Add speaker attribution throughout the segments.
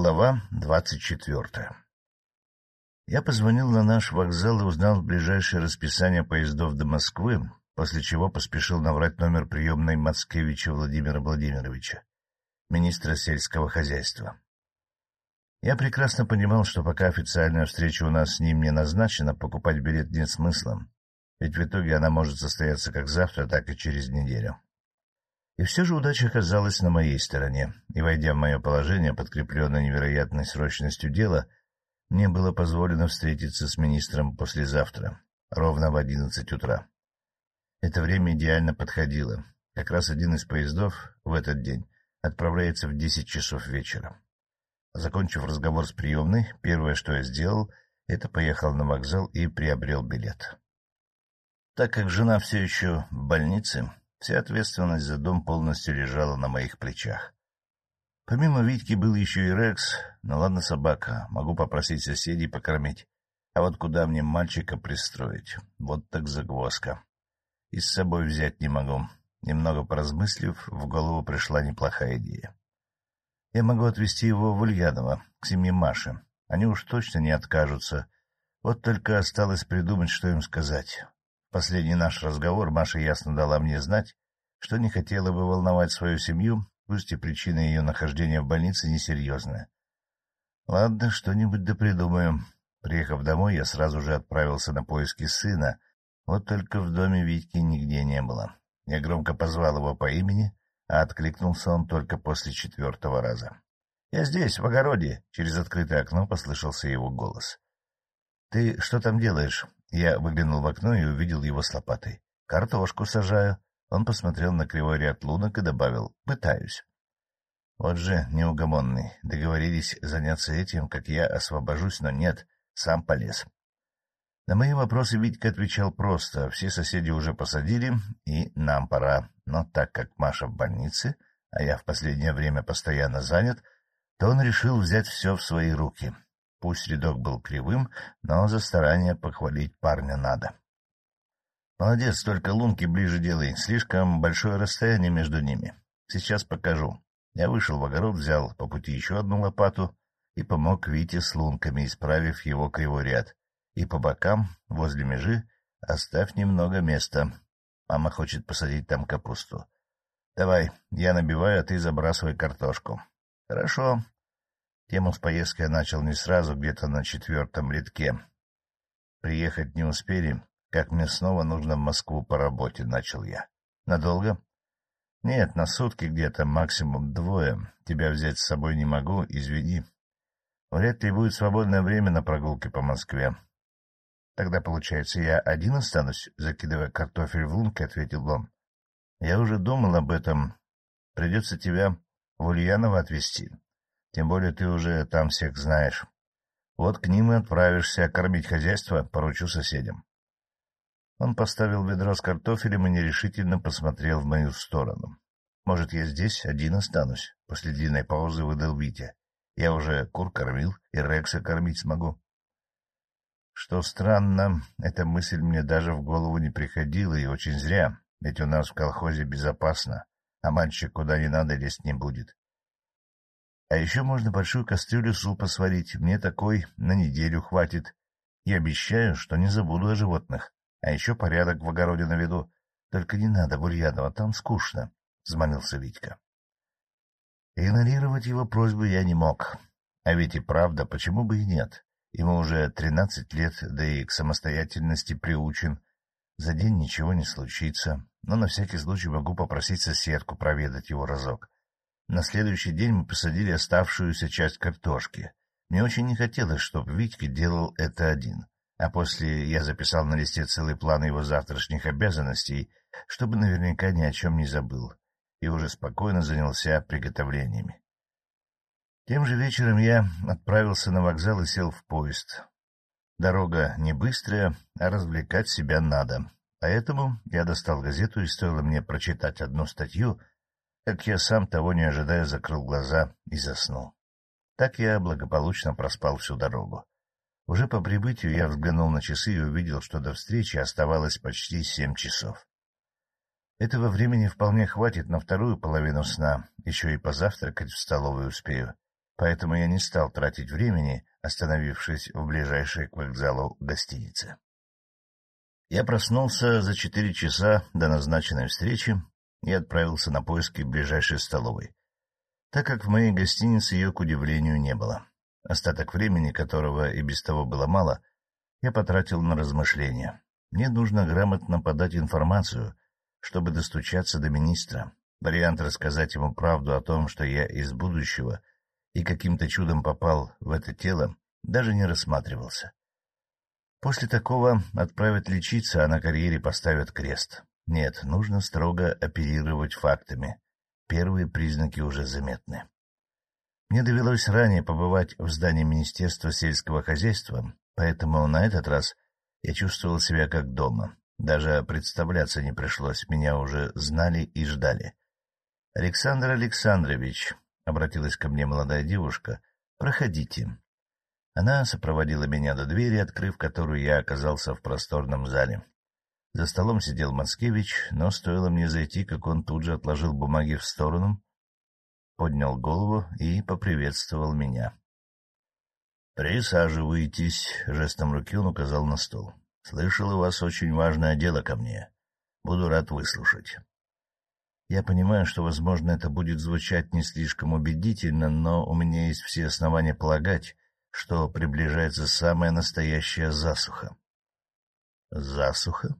Speaker 1: Глава двадцать четвертая Я позвонил на наш вокзал и узнал ближайшее расписание поездов до Москвы, после чего поспешил набрать номер приемной Мацкевича Владимира Владимировича, министра сельского хозяйства. Я прекрасно понимал, что пока официальная встреча у нас с ним не назначена, покупать билет нет смысла, ведь в итоге она может состояться как завтра, так и через неделю. И все же удача оказалась на моей стороне, и, войдя в мое положение, подкрепленное невероятной срочностью дела, мне было позволено встретиться с министром послезавтра, ровно в одиннадцать утра. Это время идеально подходило. Как раз один из поездов в этот день отправляется в десять часов вечера. Закончив разговор с приемной, первое, что я сделал, это поехал на вокзал и приобрел билет. Так как жена все еще в больнице, Вся ответственность за дом полностью лежала на моих плечах. Помимо Витьки был еще и Рекс. Ну ладно, собака, могу попросить соседей покормить. А вот куда мне мальчика пристроить? Вот так загвоздка. И с собой взять не могу. Немного поразмыслив, в голову пришла неплохая идея. Я могу отвезти его в Ульяново, к семье Маши. Они уж точно не откажутся. Вот только осталось придумать, что им сказать. Последний наш разговор Маша ясно дала мне знать, что не хотела бы волновать свою семью, пусть и причина ее нахождения в больнице несерьезная. Ладно, что-нибудь да придумаем. Приехав домой, я сразу же отправился на поиски сына, вот только в доме Витьки нигде не было. Я громко позвал его по имени, а откликнулся он только после четвертого раза. — Я здесь, в огороде! — через открытое окно послышался его голос. — Ты что там делаешь? Я выглянул в окно и увидел его с лопатой. — Картошку сажаю. Он посмотрел на кривой ряд лунок и добавил. — Пытаюсь. Вот же неугомонный. Договорились заняться этим, как я освобожусь, но нет, сам полез. На мои вопросы Витька отвечал просто. Все соседи уже посадили, и нам пора. Но так как Маша в больнице, а я в последнее время постоянно занят, то он решил взять все в свои руки. Пусть рядок был кривым, но за старание похвалить парня надо. — Молодец, только лунки ближе делай. Слишком большое расстояние между ними. Сейчас покажу. Я вышел в огород, взял по пути еще одну лопату и помог Вите с лунками, исправив его кривой ряд. И по бокам, возле межи, оставь немного места. Мама хочет посадить там капусту. Давай, я набиваю, а ты забрасывай картошку. — Хорошо. Тему с поездкой начал не сразу, где-то на четвертом литке. Приехать не успели, как мне снова нужно в Москву по работе, начал я. Надолго? Нет, на сутки где-то, максимум двое. Тебя взять с собой не могу, извини. Вряд ли будет свободное время на прогулке по Москве. Тогда, получается, я один останусь, закидывая картофель в лунки, ответил он. Я уже думал об этом. Придется тебя в Ульяново отвезти. Тем более ты уже там всех знаешь. Вот к ним и отправишься, кормить хозяйство поручу соседям. Он поставил ведро с картофелем и нерешительно посмотрел в мою сторону. Может, я здесь один останусь? После длинной паузы выдал Витя. Я уже кур кормил и Рекса кормить смогу. Что странно, эта мысль мне даже в голову не приходила, и очень зря, ведь у нас в колхозе безопасно, а мальчик куда не надо лезть не будет. А еще можно большую кастрюлю супа сварить, мне такой на неделю хватит. И обещаю, что не забуду о животных. А еще порядок в огороде наведу. Только не надо, Бурьянова, там скучно, — взмолился Витька. Игнорировать его просьбу я не мог. А ведь и правда, почему бы и нет? Ему уже тринадцать лет, да и к самостоятельности приучен. За день ничего не случится, но на всякий случай могу попросить соседку проведать его разок. На следующий день мы посадили оставшуюся часть картошки. Мне очень не хотелось, чтобы Витька делал это один. А после я записал на листе целый план его завтрашних обязанностей, чтобы наверняка ни о чем не забыл, и уже спокойно занялся приготовлениями. Тем же вечером я отправился на вокзал и сел в поезд. Дорога не быстрая, а развлекать себя надо. Поэтому я достал газету, и стоило мне прочитать одну статью — как я сам, того не ожидая, закрыл глаза и заснул. Так я благополучно проспал всю дорогу. Уже по прибытию я взглянул на часы и увидел, что до встречи оставалось почти семь часов. Этого времени вполне хватит на вторую половину сна, еще и позавтракать в столовой успею. поэтому я не стал тратить времени, остановившись в ближайшей к вокзалу гостинице. Я проснулся за четыре часа до назначенной встречи и отправился на поиски ближайшей столовой, так как в моей гостинице ее, к удивлению, не было. Остаток времени, которого и без того было мало, я потратил на размышления. Мне нужно грамотно подать информацию, чтобы достучаться до министра. Вариант рассказать ему правду о том, что я из будущего и каким-то чудом попал в это тело, даже не рассматривался. После такого отправят лечиться, а на карьере поставят крест. Нет, нужно строго оперировать фактами. Первые признаки уже заметны. Мне довелось ранее побывать в здании Министерства сельского хозяйства, поэтому на этот раз я чувствовал себя как дома. Даже представляться не пришлось, меня уже знали и ждали. — Александр Александрович, — обратилась ко мне молодая девушка, — проходите. Она сопроводила меня до двери, открыв которую я оказался в просторном зале. За столом сидел Мацкевич, но стоило мне зайти, как он тут же отложил бумаги в сторону, поднял голову и поприветствовал меня. — Присаживайтесь, — жестом руки он указал на стол. — Слышал, у вас очень важное дело ко мне. Буду рад выслушать. Я понимаю, что, возможно, это будет звучать не слишком убедительно, но у меня есть все основания полагать, что приближается самая настоящая засуха. — Засуха?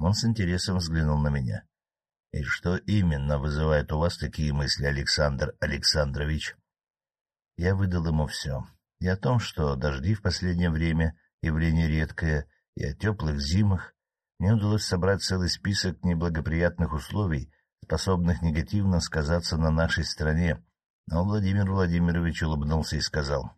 Speaker 1: Он с интересом взглянул на меня. — И что именно вызывает у вас такие мысли, Александр Александрович? Я выдал ему все. И о том, что дожди в последнее время — явление редкое, и о теплых зимах. Мне удалось собрать целый список неблагоприятных условий, способных негативно сказаться на нашей стране, но Владимир Владимирович улыбнулся и сказал.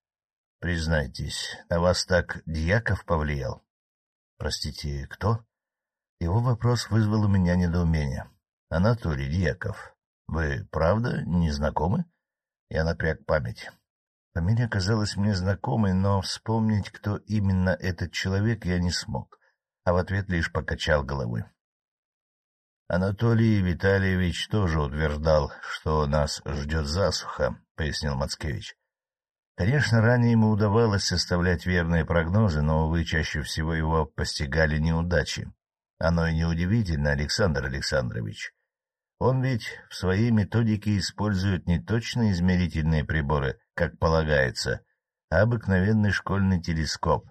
Speaker 1: — Признайтесь, на вас так Дьяков повлиял? — Простите, кто? Его вопрос вызвал у меня недоумение. — Анатолий Дьяков, вы правда не знакомы? Я напряг память. Фамилия казалась мне знакомой, но вспомнить, кто именно этот человек, я не смог, а в ответ лишь покачал головой. Анатолий Витальевич тоже утверждал, что нас ждет засуха, — пояснил Мацкевич. Конечно, ранее ему удавалось составлять верные прогнозы, но, увы, чаще всего его постигали неудачи. Оно и неудивительно, Александр Александрович. Он ведь в своей методике использует не точно измерительные приборы, как полагается, а обыкновенный школьный телескоп.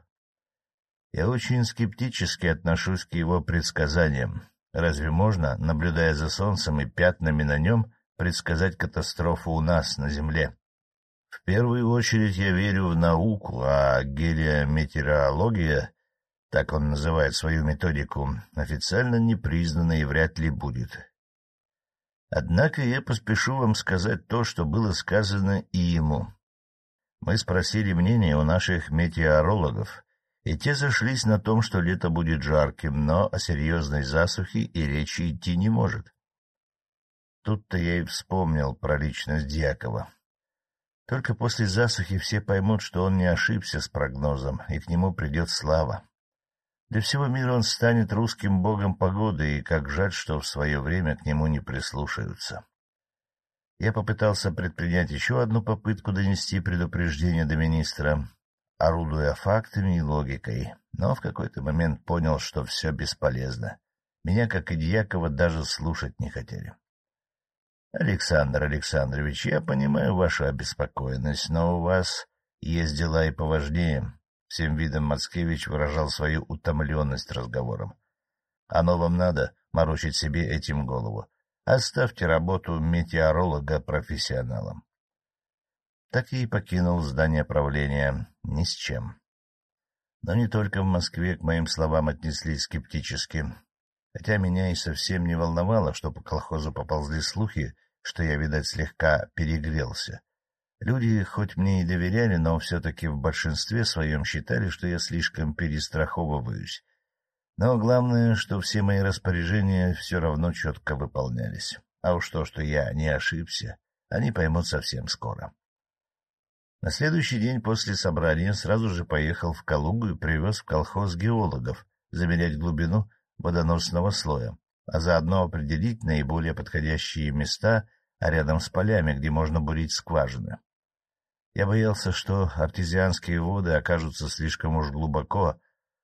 Speaker 1: Я очень скептически отношусь к его предсказаниям. Разве можно, наблюдая за Солнцем и пятнами на нем, предсказать катастрофу у нас, на Земле? В первую очередь я верю в науку, а гелиометеорология так он называет свою методику, официально не признана и вряд ли будет. Однако я поспешу вам сказать то, что было сказано и ему. Мы спросили мнение у наших метеорологов, и те зашлись на том, что лето будет жарким, но о серьезной засухе и речи идти не может. Тут-то я и вспомнил про личность Дьякова. Только после засухи все поймут, что он не ошибся с прогнозом, и к нему придет слава. Для всего мира он станет русским богом погоды, и как жаль, что в свое время к нему не прислушаются. Я попытался предпринять еще одну попытку донести предупреждение до министра, орудуя фактами и логикой, но в какой-то момент понял, что все бесполезно. Меня, как и Дьякова, даже слушать не хотели. — Александр Александрович, я понимаю вашу обеспокоенность, но у вас есть дела и поважнее. Всем видом Мацкевич выражал свою утомленность разговором. Оно вам надо морочить себе этим голову. Оставьте работу метеоролога профессионалам. Так и покинул здание правления ни с чем. Но не только в Москве к моим словам отнеслись скептически, хотя меня и совсем не волновало, что по колхозу поползли слухи, что я, видать, слегка перегрелся. Люди хоть мне и доверяли, но все-таки в большинстве своем считали, что я слишком перестраховываюсь. Но главное, что все мои распоряжения все равно четко выполнялись. А уж то, что я не ошибся, они поймут совсем скоро. На следующий день после собрания сразу же поехал в Калугу и привез в колхоз геологов замерять глубину водоносного слоя, а заодно определить наиболее подходящие места рядом с полями, где можно бурить скважины. Я боялся, что артезианские воды окажутся слишком уж глубоко,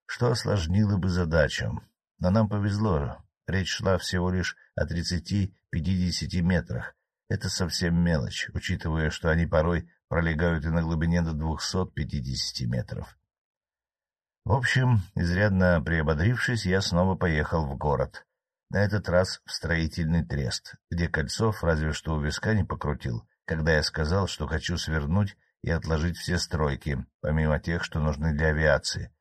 Speaker 1: что осложнило бы задачу. Но нам повезло. Речь шла всего лишь о 30-50 метрах. Это совсем мелочь, учитывая, что они порой пролегают и на глубине до 250 метров. В общем, изрядно приободрившись, я снова поехал в город. На этот раз в строительный трест, где Кольцов разве что у виска не покрутил, когда я сказал, что хочу свернуть и отложить все стройки, помимо тех, что нужны для авиации.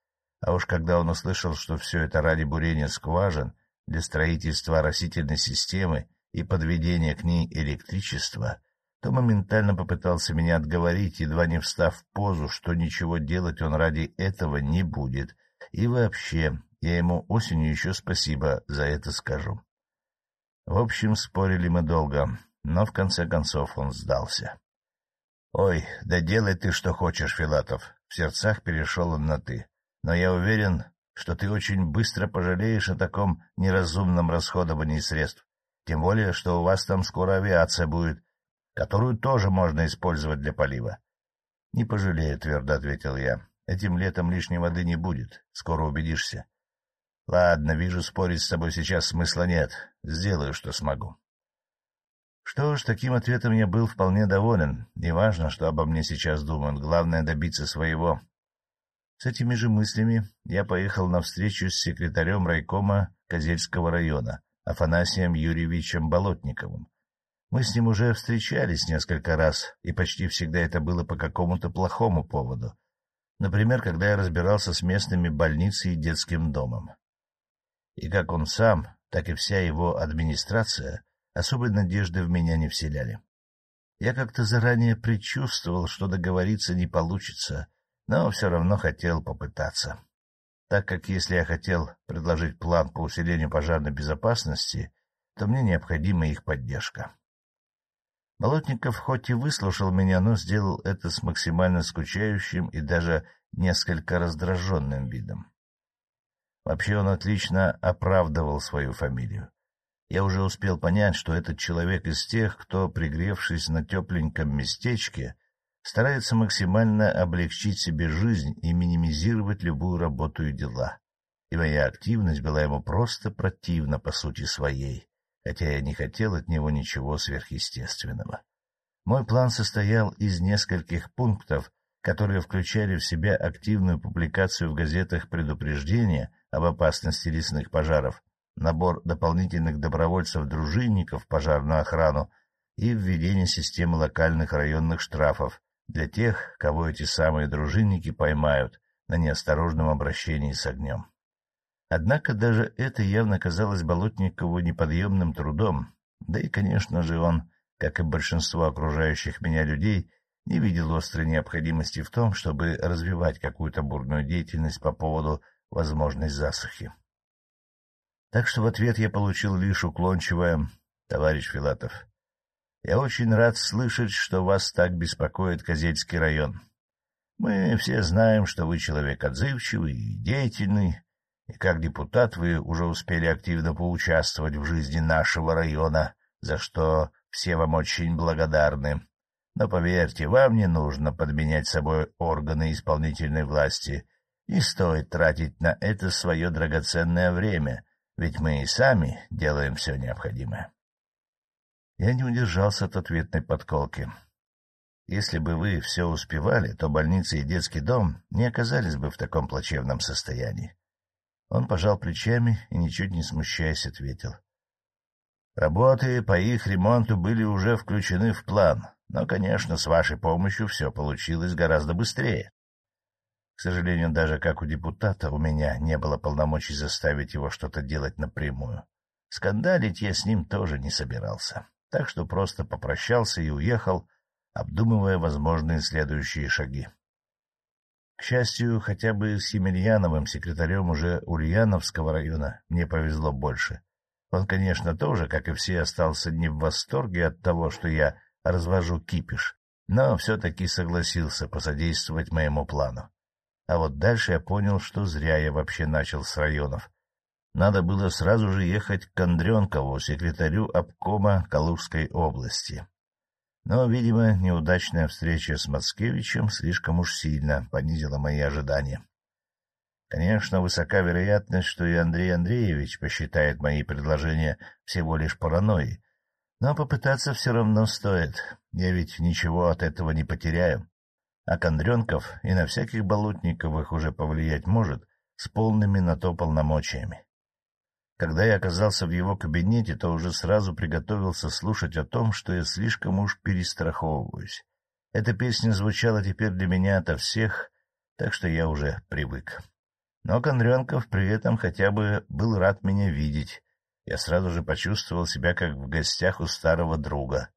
Speaker 1: А уж когда он услышал, что все это ради бурения скважин, для строительства растительной системы и подведения к ней электричества, то моментально попытался меня отговорить, едва не встав в позу, что ничего делать он ради этого не будет. И вообще, я ему осенью еще спасибо за это скажу. В общем, спорили мы долго, но в конце концов он сдался. — Ой, да делай ты, что хочешь, Филатов. В сердцах перешел он на «ты». Но я уверен, что ты очень быстро пожалеешь о таком неразумном расходовании средств. Тем более, что у вас там скоро авиация будет, которую тоже можно использовать для полива. — Не пожалею, — твердо ответил я. — Этим летом лишней воды не будет, скоро убедишься. — Ладно, вижу, спорить с тобой сейчас смысла нет. Сделаю, что смогу. Что ж, таким ответом я был вполне доволен. Неважно, что обо мне сейчас думают, главное — добиться своего. С этими же мыслями я поехал на встречу с секретарем райкома Козельского района, Афанасием Юрьевичем Болотниковым. Мы с ним уже встречались несколько раз, и почти всегда это было по какому-то плохому поводу. Например, когда я разбирался с местными больницей и детским домом. И как он сам, так и вся его администрация особой надежды в меня не вселяли. Я как-то заранее предчувствовал, что договориться не получится, но все равно хотел попытаться. Так как если я хотел предложить план по усилению пожарной безопасности, то мне необходима их поддержка. Болотников хоть и выслушал меня, но сделал это с максимально скучающим и даже несколько раздраженным видом. Вообще он отлично оправдывал свою фамилию. Я уже успел понять, что этот человек из тех, кто, пригревшись на тепленьком местечке, старается максимально облегчить себе жизнь и минимизировать любую работу и дела. И моя активность была ему просто противна по сути своей хотя я не хотел от него ничего сверхъестественного. Мой план состоял из нескольких пунктов, которые включали в себя активную публикацию в газетах предупреждения об опасности лесных пожаров, набор дополнительных добровольцев-дружинников пожарную охрану и введение системы локальных районных штрафов для тех, кого эти самые дружинники поймают на неосторожном обращении с огнем. Однако даже это явно казалось Болотникову неподъемным трудом, да и, конечно же, он, как и большинство окружающих меня людей, не видел острой необходимости в том, чтобы развивать какую-то бурную деятельность по поводу возможной засухи. Так что в ответ я получил лишь уклончивое «Товарищ Филатов, я очень рад слышать, что вас так беспокоит Козельский район. Мы все знаем, что вы человек отзывчивый и деятельный, и как депутат вы уже успели активно поучаствовать в жизни нашего района, за что все вам очень благодарны. Но поверьте, вам не нужно подменять собой органы исполнительной власти. Не стоит тратить на это свое драгоценное время, ведь мы и сами делаем все необходимое. Я не удержался от ответной подколки. Если бы вы все успевали, то больница и детский дом не оказались бы в таком плачевном состоянии. Он пожал плечами и, ничуть не смущаясь, ответил. Работы по их ремонту были уже включены в план, но, конечно, с вашей помощью все получилось гораздо быстрее. К сожалению, даже как у депутата у меня не было полномочий заставить его что-то делать напрямую. Скандалить я с ним тоже не собирался, так что просто попрощался и уехал, обдумывая возможные следующие шаги. К счастью, хотя бы с Емельяновым, секретарем уже Ульяновского района, мне повезло больше. Он, конечно, тоже, как и все, остался не в восторге от того, что я развожу кипиш, но все-таки согласился посодействовать моему плану. А вот дальше я понял, что зря я вообще начал с районов. Надо было сразу же ехать к Андренкову, секретарю обкома Калужской области. Но, видимо, неудачная встреча с Мацкевичем слишком уж сильно понизила мои ожидания. Конечно, высока вероятность, что и Андрей Андреевич посчитает мои предложения всего лишь паранойей, но попытаться все равно стоит. Я ведь ничего от этого не потеряю. А Кондренков и на всяких болотниковых уже повлиять может с полными на то полномочиями. Когда я оказался в его кабинете, то уже сразу приготовился слушать о том, что я слишком уж перестраховываюсь. Эта песня звучала теперь для меня ото всех, так что я уже привык. Но Кондренков при этом хотя бы был рад меня видеть. Я сразу же почувствовал себя как в гостях у старого друга.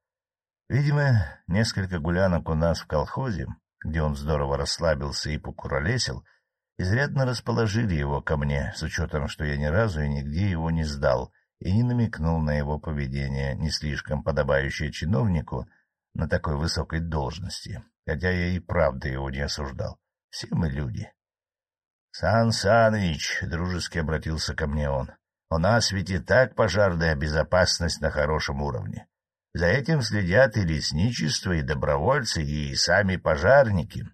Speaker 1: Видимо, несколько гулянок у нас в колхозе, где он здорово расслабился и покуролесил, — изрядно расположили его ко мне, с учетом, что я ни разу и нигде его не сдал и не намекнул на его поведение, не слишком подобающее чиновнику на такой высокой должности, хотя я и правда его не осуждал. Все мы люди. — Сан Саныч, — дружески обратился ко мне он, — у нас ведь и так пожарная безопасность на хорошем уровне. За этим следят и лесничество, и добровольцы, и сами пожарники.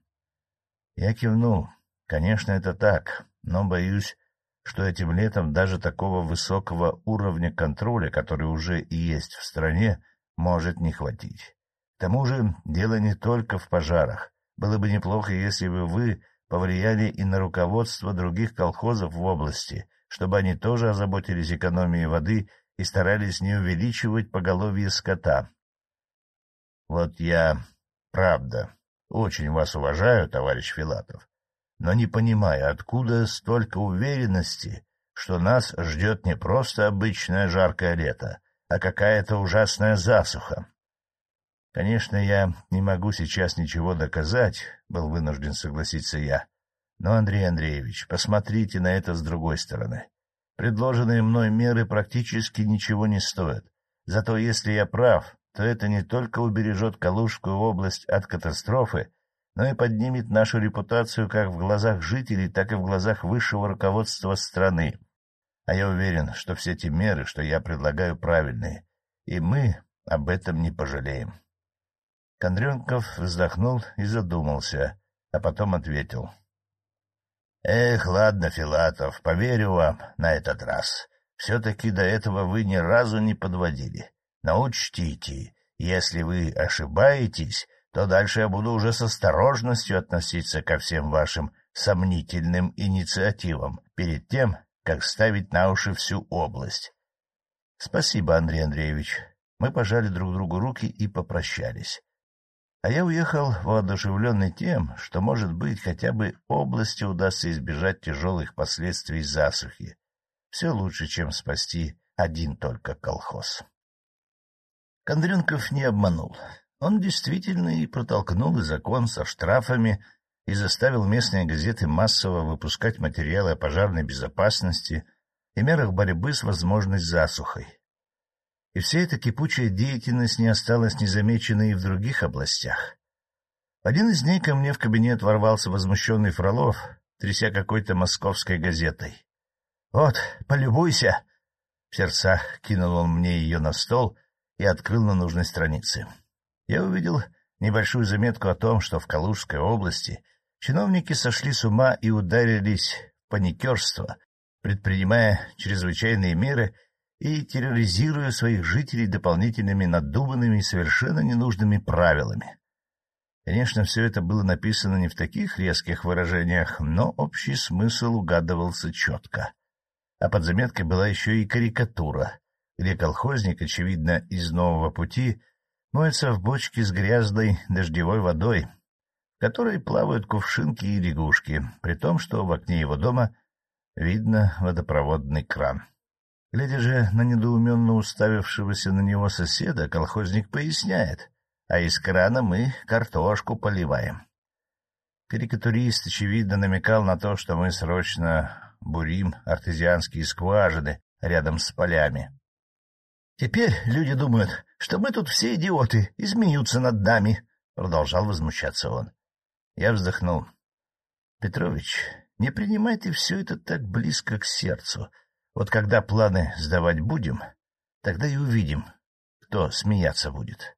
Speaker 1: Я кивнул. Конечно, это так, но боюсь, что этим летом даже такого высокого уровня контроля, который уже и есть в стране, может не хватить. К тому же дело не только в пожарах. Было бы неплохо, если бы вы повлияли и на руководство других колхозов в области, чтобы они тоже озаботились экономией воды и старались не увеличивать поголовье скота. Вот я, правда, очень вас уважаю, товарищ Филатов, но не понимая, откуда столько уверенности, что нас ждет не просто обычное жаркое лето, а какая-то ужасная засуха. Конечно, я не могу сейчас ничего доказать, был вынужден согласиться я. Но, Андрей Андреевич, посмотрите на это с другой стороны. Предложенные мной меры практически ничего не стоят. Зато если я прав, то это не только убережет Калужскую область от катастрофы, но и поднимет нашу репутацию как в глазах жителей, так и в глазах высшего руководства страны. А я уверен, что все те меры, что я предлагаю, правильные, и мы об этом не пожалеем. Кондренков вздохнул и задумался, а потом ответил. — Эх, ладно, Филатов, поверю вам на этот раз. Все-таки до этого вы ни разу не подводили. Но учтите, если вы ошибаетесь, то дальше я буду уже с осторожностью относиться ко всем вашим сомнительным инициативам перед тем, как ставить на уши всю область. Спасибо, Андрей Андреевич. Мы пожали друг другу руки и попрощались. А я уехал воодушевленный тем, что, может быть, хотя бы области удастся избежать тяжелых последствий засухи. Все лучше, чем спасти один только колхоз. Кондренков не обманул. Он действительно и протолкнул и закон со штрафами и заставил местные газеты массово выпускать материалы о пожарной безопасности и мерах борьбы с возможной засухой. И вся эта кипучая деятельность не осталась незамеченной и в других областях. Один из дней ко мне в кабинет ворвался возмущенный Фролов, тряся какой-то московской газетой. — Вот, полюбуйся! В сердцах кинул он мне ее на стол и открыл на нужной странице я увидел небольшую заметку о том, что в Калужской области чиновники сошли с ума и ударились в паникерство, предпринимая чрезвычайные меры и терроризируя своих жителей дополнительными надуманными и совершенно ненужными правилами. Конечно, все это было написано не в таких резких выражениях, но общий смысл угадывался четко. А под заметкой была еще и карикатура, где колхозник, очевидно, из нового пути — моется в бочке с грязной дождевой водой, в которой плавают кувшинки и лягушки, при том, что в окне его дома видно водопроводный кран. Глядя же на недоуменно уставившегося на него соседа, колхозник поясняет, а из крана мы картошку поливаем. Карикатурист, очевидно, намекал на то, что мы срочно бурим артезианские скважины рядом с полями, Теперь люди думают, что мы тут все идиоты и над нами, — продолжал возмущаться он. Я вздохнул. — Петрович, не принимайте все это так близко к сердцу. Вот когда планы сдавать будем, тогда и увидим, кто смеяться будет.